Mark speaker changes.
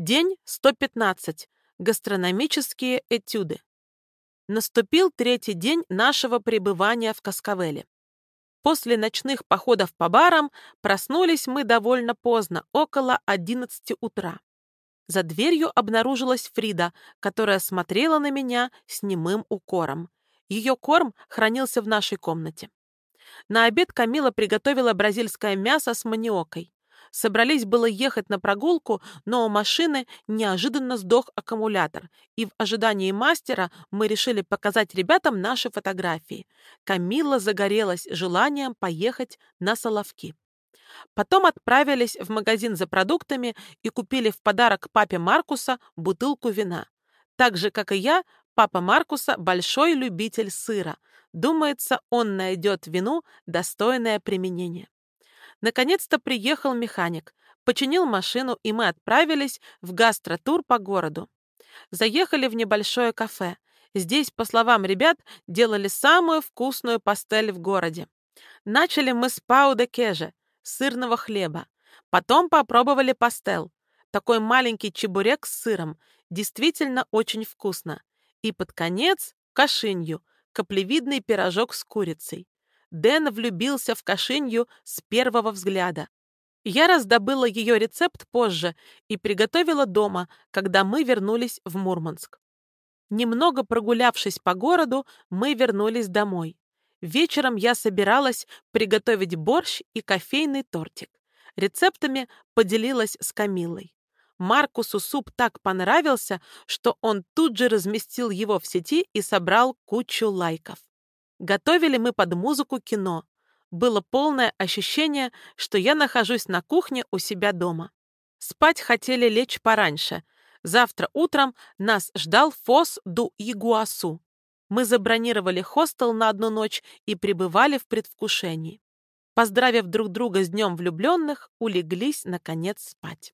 Speaker 1: День 115. Гастрономические этюды. Наступил третий день нашего пребывания в Каскавеле. После ночных походов по барам проснулись мы довольно поздно, около 11 утра. За дверью обнаружилась Фрида, которая смотрела на меня с немым укором. Ее корм хранился в нашей комнате. На обед Камила приготовила бразильское мясо с маниокой. Собрались было ехать на прогулку, но у машины неожиданно сдох аккумулятор, и в ожидании мастера мы решили показать ребятам наши фотографии. Камилла загорелась желанием поехать на Соловки. Потом отправились в магазин за продуктами и купили в подарок папе Маркуса бутылку вина. Так же, как и я, папа Маркуса большой любитель сыра. Думается, он найдет вину достойное применение. Наконец-то приехал механик, починил машину, и мы отправились в гастротур по городу. Заехали в небольшое кафе. Здесь, по словам ребят, делали самую вкусную пастель в городе. Начали мы с пау де кеже, сырного хлеба. Потом попробовали пастел, такой маленький чебурек с сыром, действительно очень вкусно. И под конец кашинью, каплевидный пирожок с курицей. Дэн влюбился в кашинью с первого взгляда. Я раздобыла ее рецепт позже и приготовила дома, когда мы вернулись в Мурманск. Немного прогулявшись по городу, мы вернулись домой. Вечером я собиралась приготовить борщ и кофейный тортик. Рецептами поделилась с Камилой. Маркусу суп так понравился, что он тут же разместил его в сети и собрал кучу лайков. Готовили мы под музыку кино. Было полное ощущение, что я нахожусь на кухне у себя дома. Спать хотели лечь пораньше. Завтра утром нас ждал Фос ду Игуасу. Мы забронировали хостел на одну ночь и пребывали в предвкушении. Поздравив друг друга с днем влюбленных, улеглись, наконец, спать.